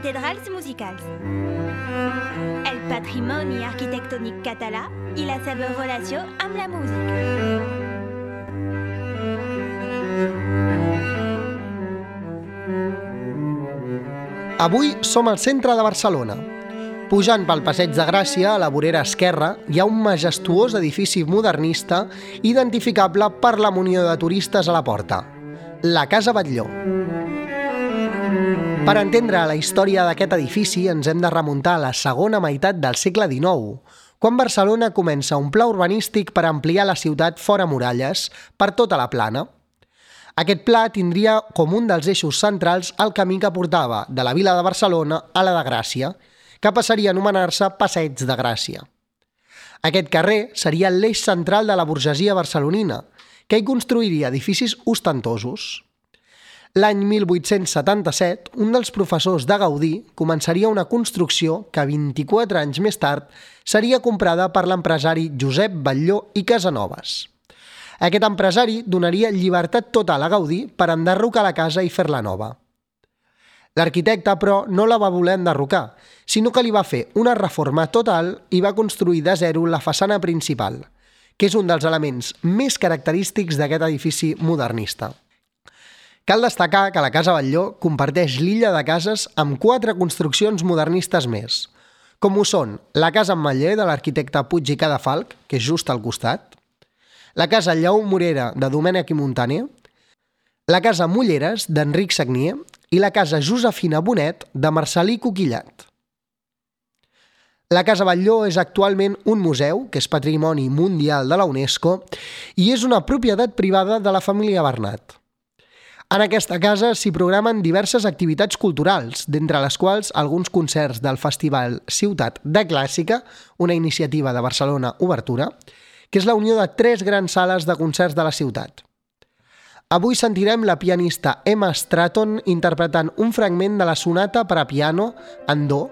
Cathedrals musicals. El patrimoni arquitectònic català i la seva relació amb la música. Avui som al centre de Barcelona. Pujant pel Passeig de Gràcia, a la vorera esquerra, hi ha un majestuós edifici modernista identificable per la munió de turistes a la porta, la Casa Batlló. Per entendre la història d'aquest edifici ens hem de remuntar a la segona meitat del segle XIX, quan Barcelona comença un pla urbanístic per ampliar la ciutat fora muralles per tota la plana. Aquest pla tindria com un dels eixos centrals el camí que portava de la vila de Barcelona a la de Gràcia, que passaria a anomenar-se Passeig de Gràcia. Aquest carrer seria l'eix central de la burgesia barcelonina, que hi construiria edificis ostentosos. L'any 1877, un dels professors de Gaudí començaria una construcció que 24 anys més tard seria comprada per l'empresari Josep Batlló i Casanovas. Aquest empresari donaria llibertat total a Gaudí per enderrocar la casa i fer-la nova. L'arquitecte, però, no la va voler enderrocar, sinó que li va fer una reforma total i va construir de zero la façana principal, que és un dels elements més característics d'aquest edifici modernista. Cal destacar que la Casa Batlló comparteix l'illa de cases amb quatre construccions modernistes més, com ho són la Casa Ametller de l'arquitecte Puig i Cadafalc, que és just al costat, la Casa Lleó Morera de Domènec i Montaner, la Casa Mulleres d'Enric Sagnier i la Casa Josefina Bonet de Marcelí Coquillat. La Casa Batlló és actualment un museu, que és patrimoni mundial de la UNESCO, i és una propietat privada de la família Bernat. En aquesta casa s'hi programen diverses activitats culturals, d'entre les quals alguns concerts del Festival Ciutat de Clàssica, una iniciativa de Barcelona Obertura, que és la unió de tres grans sales de concerts de la ciutat. Avui sentirem la pianista Emma Stratton interpretant un fragment de la sonata per a piano en do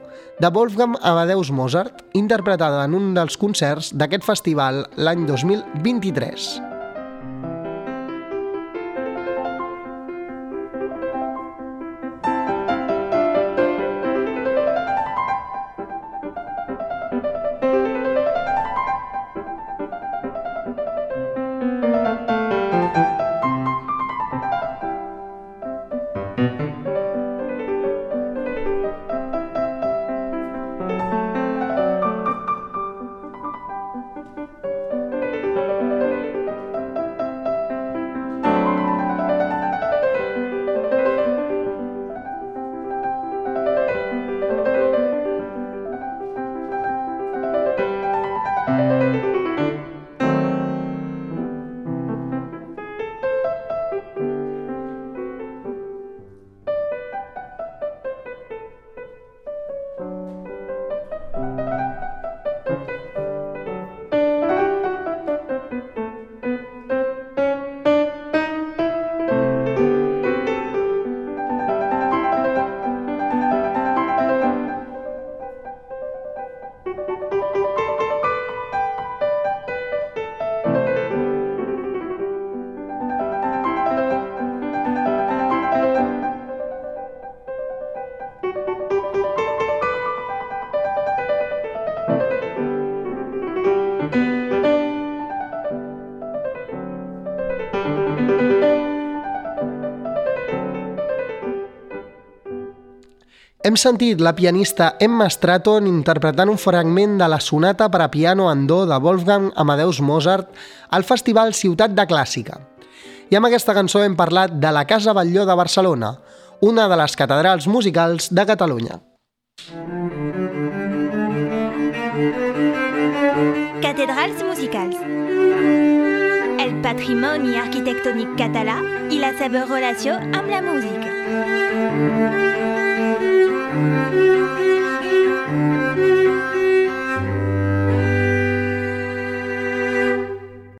de Wolfgang Amadeus Mozart, interpretada en un dels concerts d'aquest festival l'any 2023. Hem sentit la pianista Emma Stratton interpretant un fragment de la sonata per a piano en do de Wolfgang Amadeus Mozart al Festival Ciutat de Clàssica. I amb aquesta cançó hem parlat de la Casa Batlló de Barcelona, una de les catedrals musicals de Catalunya. Cathedrals musicals. El patrimoni arquitectònic català i la seva relació amb la música.